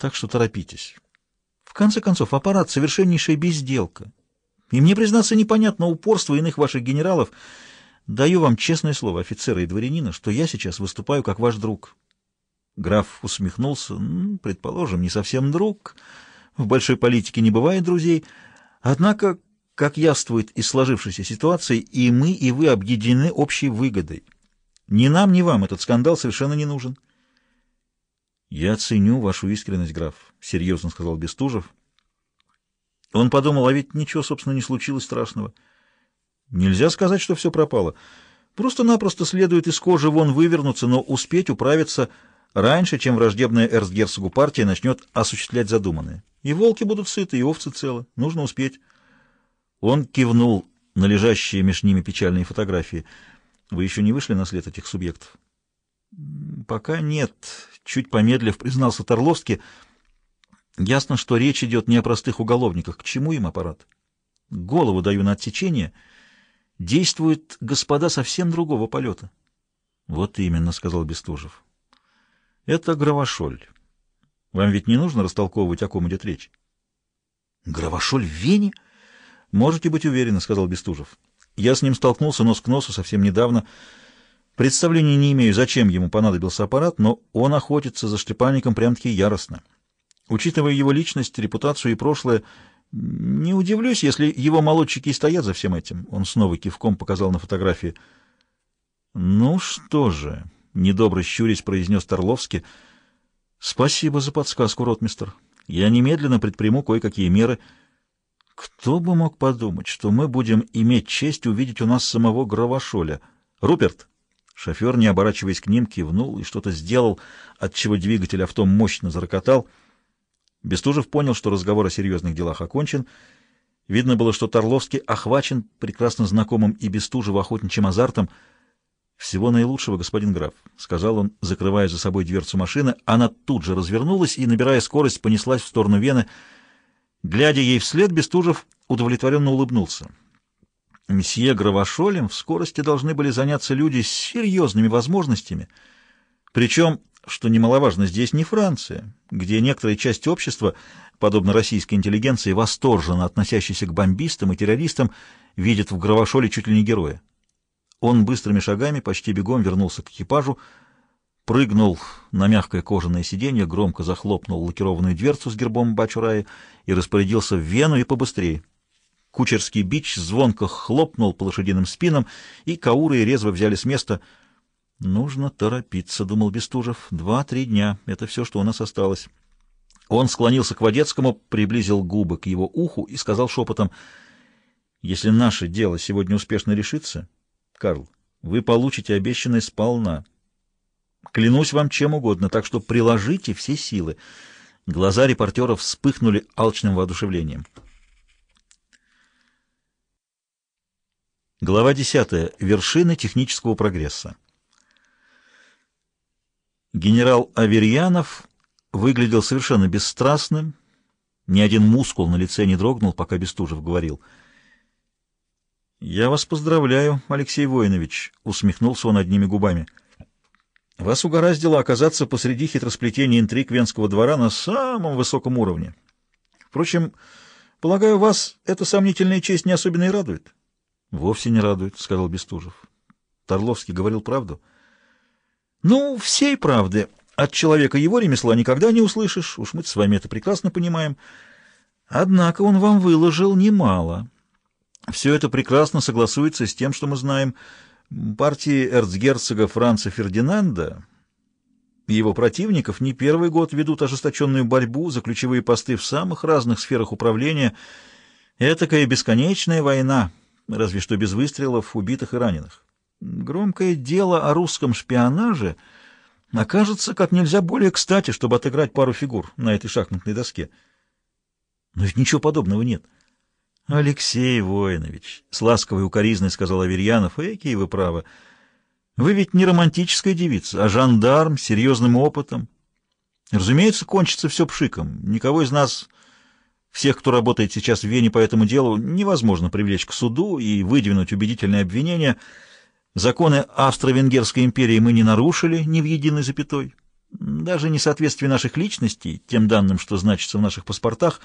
Так что торопитесь. В конце концов, аппарат — совершеннейшая безделка. И мне, признаться, непонятно упорство иных ваших генералов. Даю вам честное слово, офицера и дворянина, что я сейчас выступаю как ваш друг. Граф усмехнулся. Ну, предположим, не совсем друг. В большой политике не бывает друзей. Однако, как явствует из сложившейся ситуации, и мы, и вы объединены общей выгодой. Ни нам, ни вам этот скандал совершенно не нужен. «Я ценю вашу искренность, граф», — серьезно сказал Бестужев. Он подумал, а ведь ничего, собственно, не случилось страшного. Нельзя сказать, что все пропало. Просто-напросто следует из кожи вон вывернуться, но успеть управиться раньше, чем враждебная эрцгерцогу партия начнет осуществлять задуманное. И волки будут сыты, и овцы целы. Нужно успеть. Он кивнул на лежащие между ними печальные фотографии. Вы еще не вышли на след этих субъектов? Пока нет. Чуть помедлив, признался Торловский. Ясно, что речь идет не о простых уголовниках. К чему им аппарат? Голову даю на отсечение. Действуют господа совсем другого полета. Вот именно, сказал Бестужев. Это Гравошоль. Вам ведь не нужно растолковывать, о ком идет речь. Гравошоль в Вене? Можете быть уверены, сказал Бестужев. Я с ним столкнулся нос к носу совсем недавно. Представления не имею, зачем ему понадобился аппарат, но он охотится за Штепанником прям-таки яростно. Учитывая его личность, репутацию и прошлое, не удивлюсь, если его молодчики и стоят за всем этим. Он снова кивком показал на фотографии. «Ну что же», — недобро щурясь произнес Торловский, — «спасибо за подсказку, ротмистер. Я немедленно предприму кое-какие меры. Кто бы мог подумать, что мы будем иметь честь увидеть у нас самого Гравошоля? Руперт!» Шофер, не оборачиваясь к ним, кивнул и что-то сделал, отчего двигатель авто мощно зарокотал. Бестужев понял, что разговор о серьезных делах окончен. Видно было, что Торловский охвачен прекрасно знакомым и Бестужеву охотничьим азартом. «Всего наилучшего, господин граф», — сказал он, закрывая за собой дверцу машины. Она тут же развернулась и, набирая скорость, понеслась в сторону Вены. Глядя ей вслед, Бестужев удовлетворенно улыбнулся. Месье Гравошолем в скорости должны были заняться люди с серьезными возможностями, причем, что немаловажно, здесь не Франция, где некоторая часть общества, подобно российской интеллигенции, восторженно относящейся к бомбистам и террористам, видит в Гравошоле чуть ли не героя. Он быстрыми шагами, почти бегом вернулся к экипажу, прыгнул на мягкое кожаное сиденье, громко захлопнул лакированную дверцу с гербом Бачураи и распорядился в Вену и побыстрее. Кучерский бич звонко хлопнул по лошадиным спинам, и кауры резво взяли с места. «Нужно торопиться», — думал Бестужев. «Два-три дня — это все, что у нас осталось». Он склонился к Водецкому, приблизил губы к его уху и сказал шепотом, «Если наше дело сегодня успешно решится, Карл, вы получите обещанное сполна. Клянусь вам чем угодно, так что приложите все силы». Глаза репортеров вспыхнули алчным воодушевлением. Глава 10. Вершины технического прогресса. Генерал Аверьянов выглядел совершенно бесстрастным, ни один мускул на лице не дрогнул, пока Бестужев говорил. «Я вас поздравляю, Алексей Воинович», — усмехнулся он одними губами. «Вас угораздило оказаться посреди хитросплетения интриг Венского двора на самом высоком уровне. Впрочем, полагаю, вас эта сомнительная честь не особенно и радует». — Вовсе не радует, — сказал Бестужев. Торловский говорил правду. — Ну, всей правды от человека его ремесла никогда не услышишь, уж мы с вами это прекрасно понимаем. Однако он вам выложил немало. Все это прекрасно согласуется с тем, что мы знаем. Партии эрцгерцога Франца Фердинанда и его противников не первый год ведут ожесточенную борьбу за ключевые посты в самых разных сферах управления. Этакая бесконечная война — разве что без выстрелов, убитых и раненых. Громкое дело о русском шпионаже окажется как нельзя более кстати, чтобы отыграть пару фигур на этой шахматной доске. Но ведь ничего подобного нет. Алексей Воинович, с ласковой укоризной сказал Аверьянов, эки вы правы. Вы ведь не романтическая девица, а жандарм с серьезным опытом. Разумеется, кончится все пшиком. Никого из нас всех, кто работает сейчас в Вене по этому делу, невозможно привлечь к суду и выдвинуть убедительные обвинения. Законы Австро-Венгерской империи мы не нарушили ни в единой запятой. Даже несоответствие наших личностей тем данным, что значится в наших паспортах,